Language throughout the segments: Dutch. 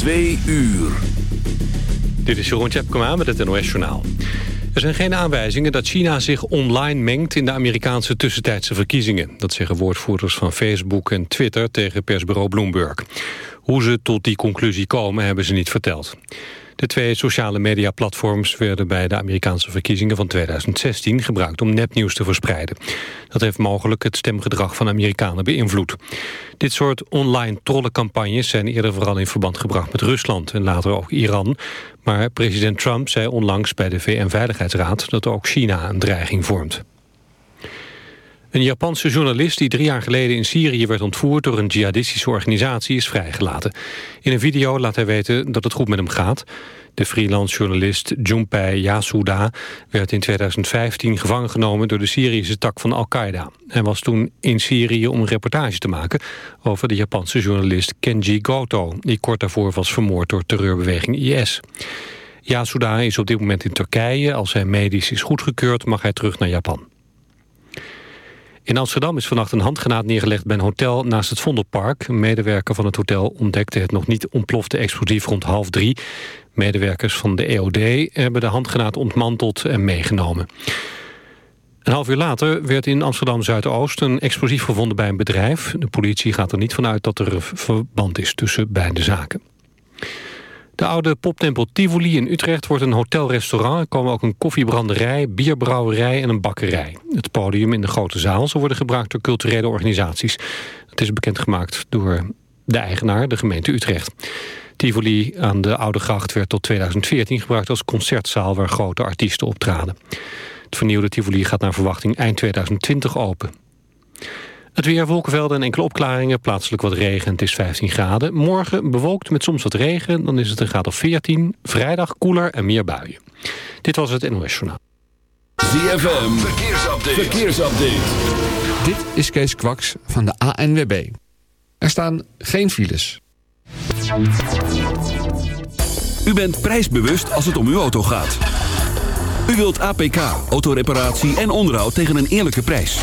Twee uur. Dit is Jeroen Tjepkema met het NOS Journaal. Er zijn geen aanwijzingen dat China zich online mengt... in de Amerikaanse tussentijdse verkiezingen. Dat zeggen woordvoerders van Facebook en Twitter tegen persbureau Bloomberg. Hoe ze tot die conclusie komen, hebben ze niet verteld. De twee sociale mediaplatforms werden bij de Amerikaanse verkiezingen van 2016 gebruikt om nepnieuws te verspreiden. Dat heeft mogelijk het stemgedrag van Amerikanen beïnvloed. Dit soort online trollencampagnes zijn eerder vooral in verband gebracht met Rusland en later ook Iran. Maar president Trump zei onlangs bij de VN-veiligheidsraad dat ook China een dreiging vormt. Een Japanse journalist die drie jaar geleden in Syrië werd ontvoerd door een jihadistische organisatie is vrijgelaten. In een video laat hij weten dat het goed met hem gaat. De freelance journalist Junpei Yasuda werd in 2015 gevangen genomen door de Syrische tak van Al-Qaeda. Hij was toen in Syrië om een reportage te maken over de Japanse journalist Kenji Goto, die kort daarvoor was vermoord door terreurbeweging IS. Yasuda is op dit moment in Turkije. Als hij medisch is goedgekeurd mag hij terug naar Japan. In Amsterdam is vannacht een handgranaat neergelegd bij een hotel naast het Vondelpark. Een medewerker van het hotel ontdekte het nog niet ontplofte explosief rond half drie. Medewerkers van de EOD hebben de handgranaat ontmanteld en meegenomen. Een half uur later werd in Amsterdam-Zuidoost een explosief gevonden bij een bedrijf. De politie gaat er niet vanuit dat er verband is tussen beide zaken. De oude poptempel Tivoli in Utrecht wordt een hotelrestaurant. Er komen ook een koffiebranderij, bierbrouwerij en een bakkerij. Het podium in de grote zaal zal worden gebruikt door culturele organisaties. Dat is bekendgemaakt door de eigenaar, de gemeente Utrecht. Tivoli aan de Oude Gracht werd tot 2014 gebruikt als concertzaal... waar grote artiesten optraden. Het vernieuwde Tivoli gaat naar verwachting eind 2020 open. Het weer, wolkenvelden en enkele opklaringen. Plaatselijk wat regen, het is 15 graden. Morgen bewolkt met soms wat regen, dan is het een graad of 14. Vrijdag koeler en meer buien. Dit was het NOS Journaal. ZFM, verkeersupdate. verkeersupdate. Dit is Kees Kwaks van de ANWB. Er staan geen files. U bent prijsbewust als het om uw auto gaat. U wilt APK, autoreparatie en onderhoud tegen een eerlijke prijs.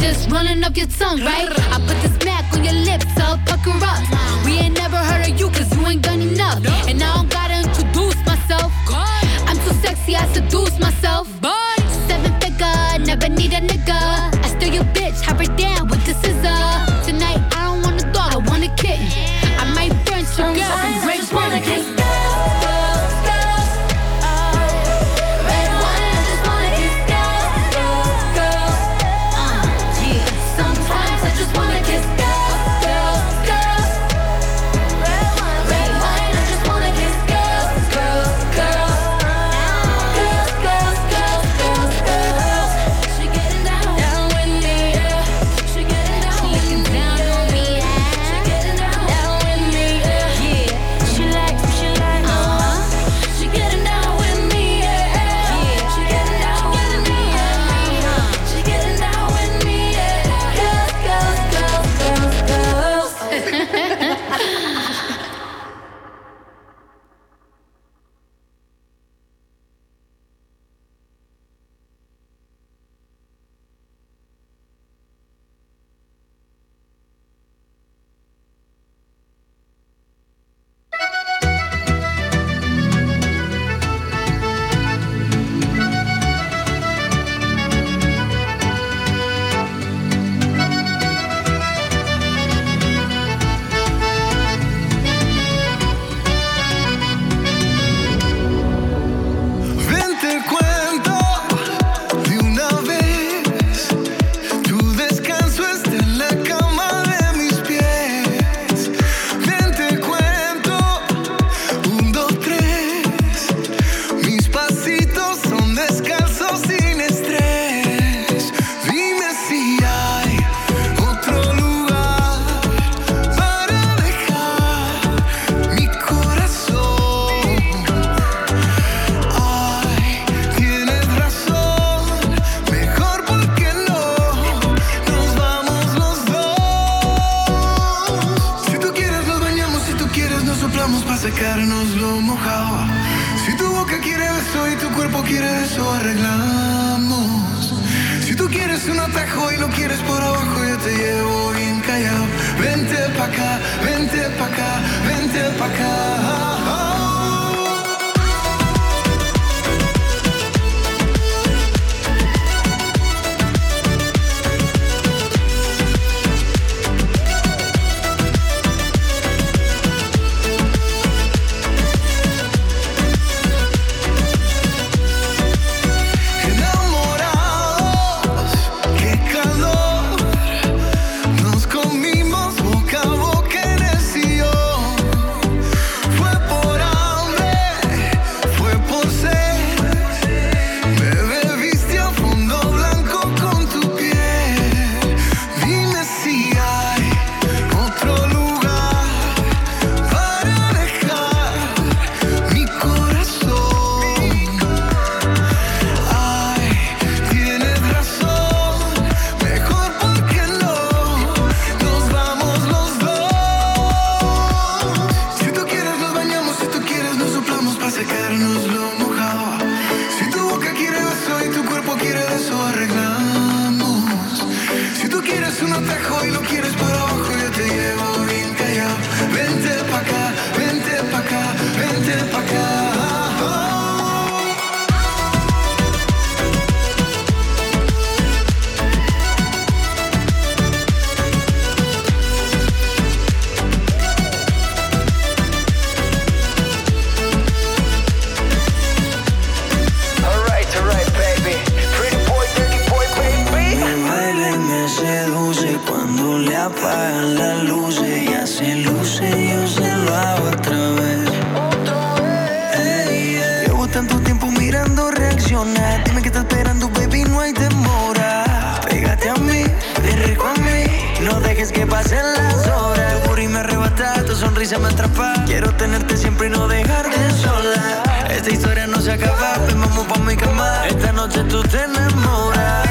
just running up your tongue, right? I put this пока, венте пока, венте пока. mirando, reacciona. Dime que estás esperando, baby, no hay demora. Pégate a mí, ven rico a mí. No dejes que pasen las horas. Tu y me arrebata, tu sonrisa me atrapa. Quiero tenerte siempre y no dejarte sola. Esta historia no se acaba, ven vamos pa' mi cama. Esta noche tú te enamoras.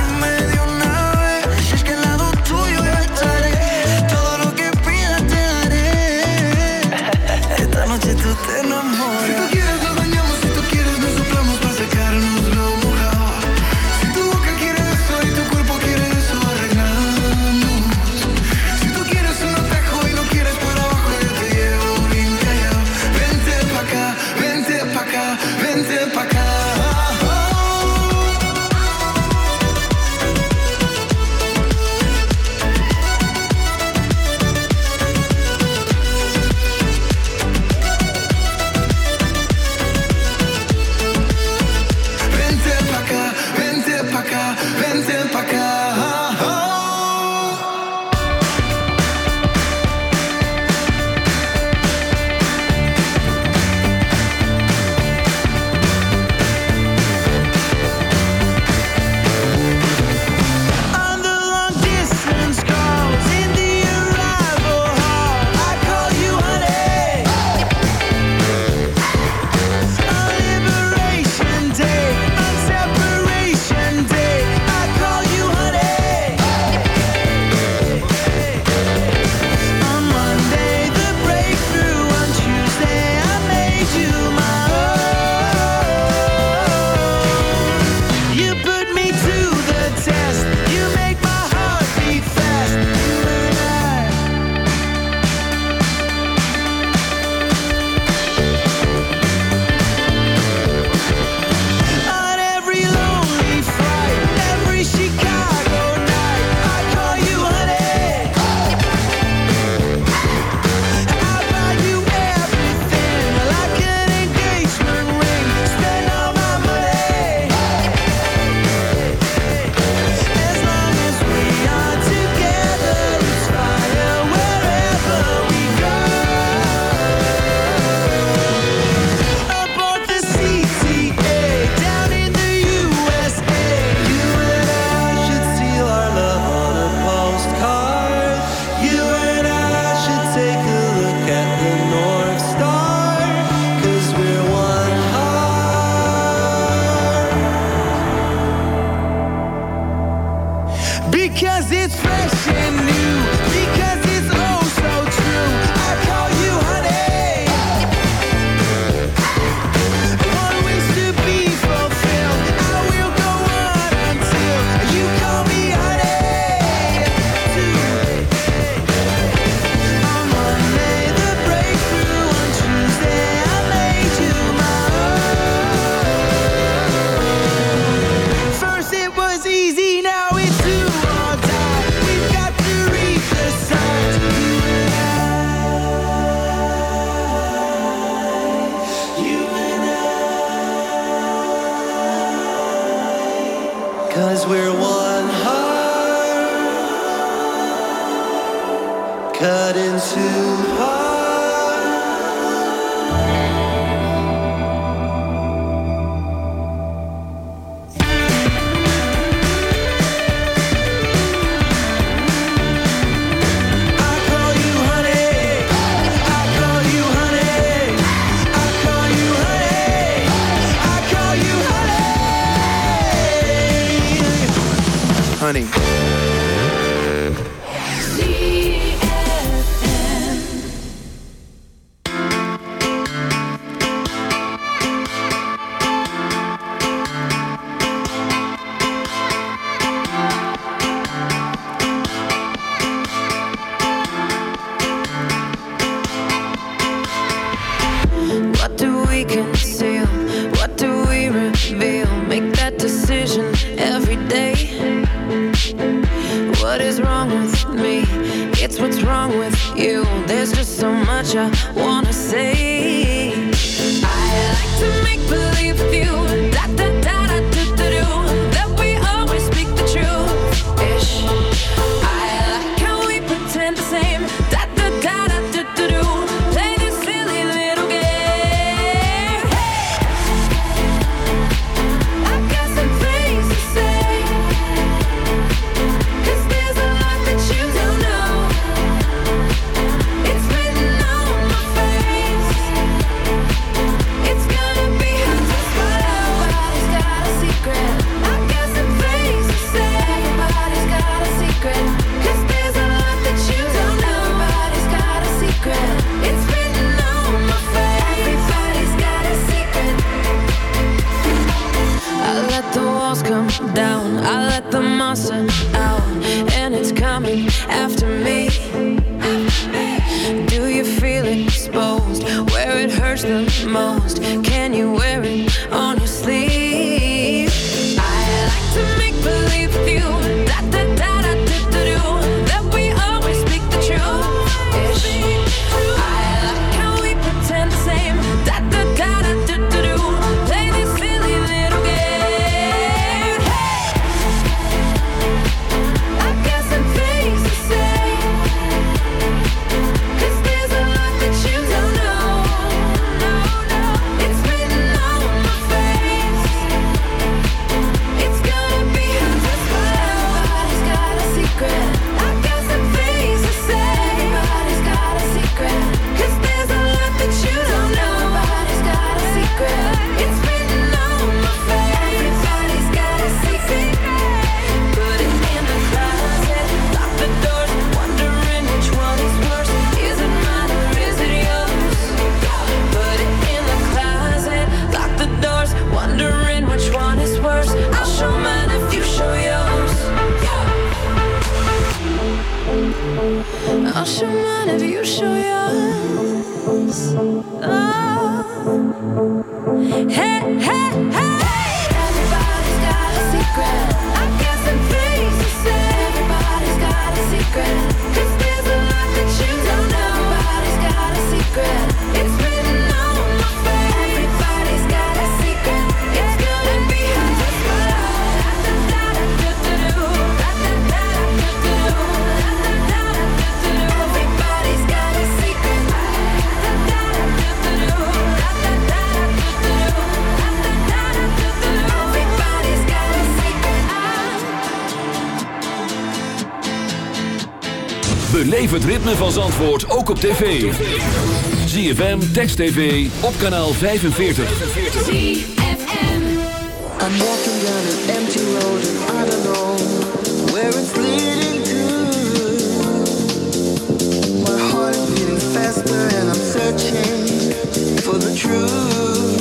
Beleef het ritme van Zandvoort ook op tv. ZFM, Text TV, op kanaal 45. ZFM I'm walking down an empty road and I don't know where it's leading to. My heart is beating faster and I'm searching for the truth.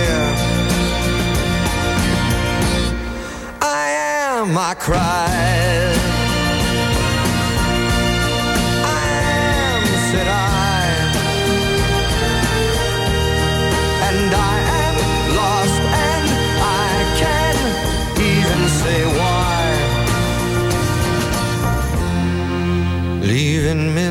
my cry. I am, said I, and I am lost, and I can even say why. Leaving me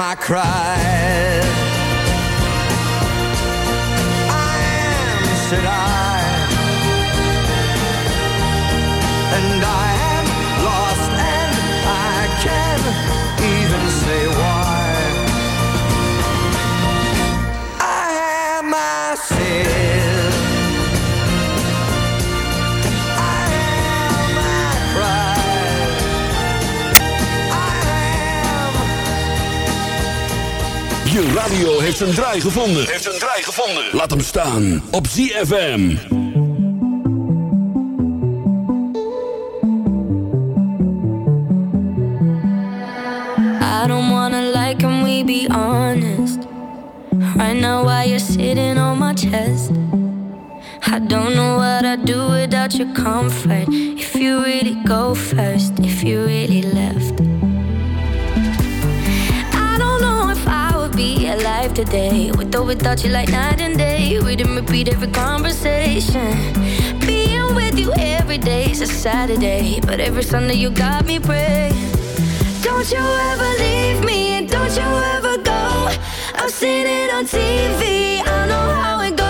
my cries Je radio heeft zijn draai gevonden. Heeft zijn draai gevonden. Laat hem staan op ZFM. I don't wanna lie, can we be honest? Right now, while you're sitting on my chest, I don't know what I'd do without your comfort. If you really go first, if you really left. Alive today, with or without you, like night and day. We didn't repeat every conversation. Being with you every day is a Saturday, but every Sunday you got me praying. Don't you ever leave me and don't you ever go. I've seen it on TV, I know how it goes.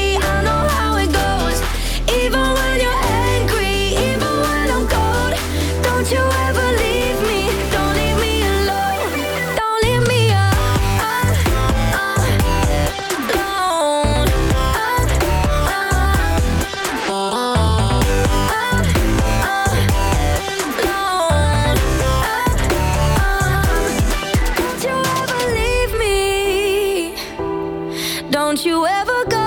Don't you ever go.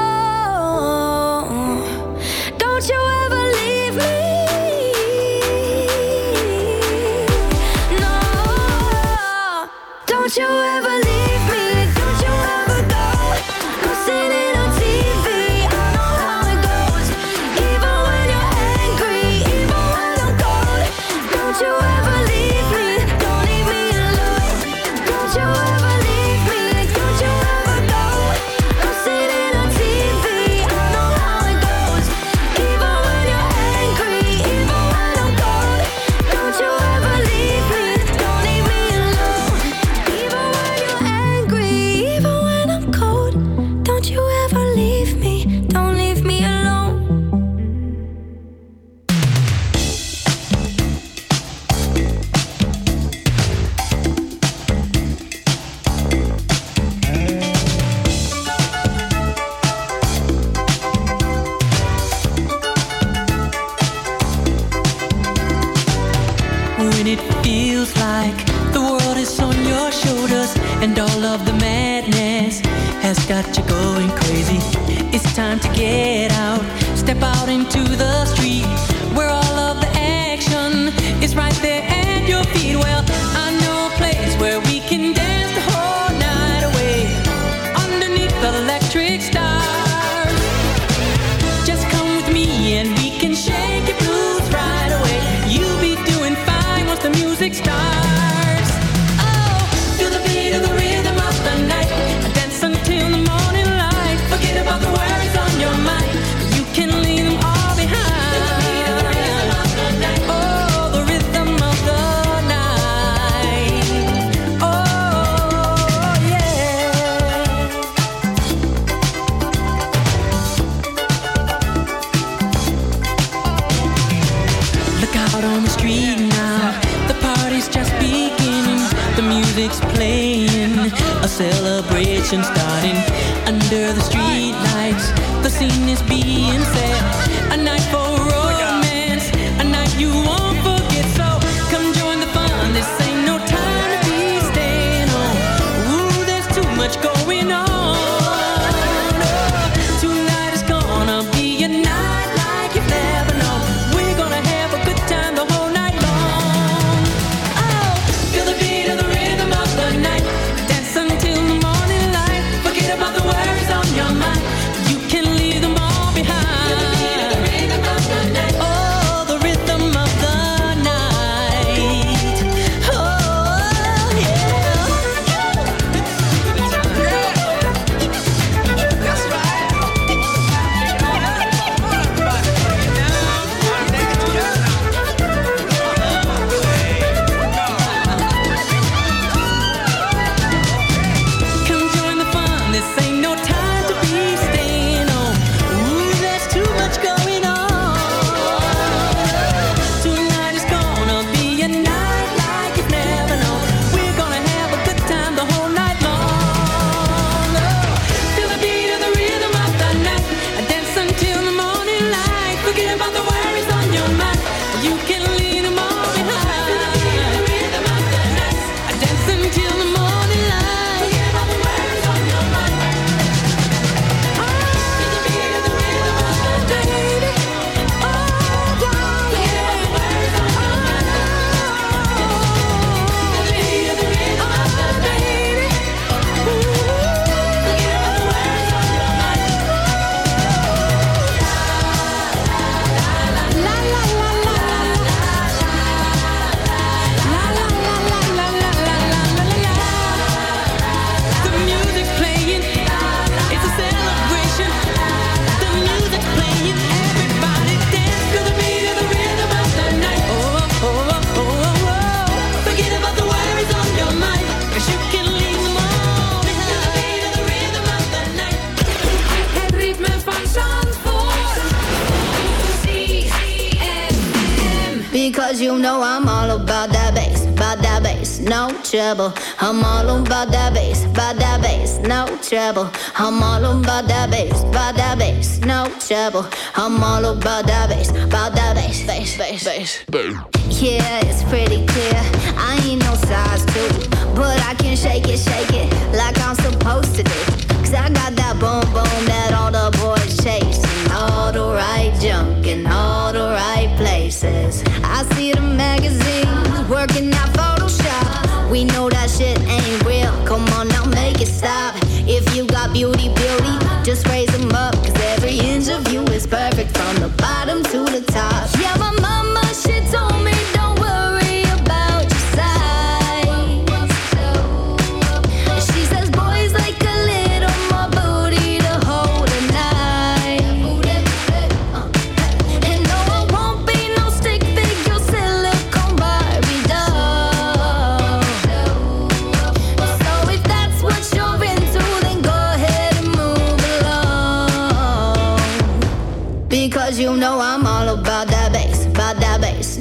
treble. I'm all about that bass, about that bass, no treble. I'm all about that bass, about that bass, no treble. I'm all about that bass, about that bass, bass, bass, bass. Yeah, it's pretty clear. I ain't no size two.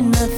Nothing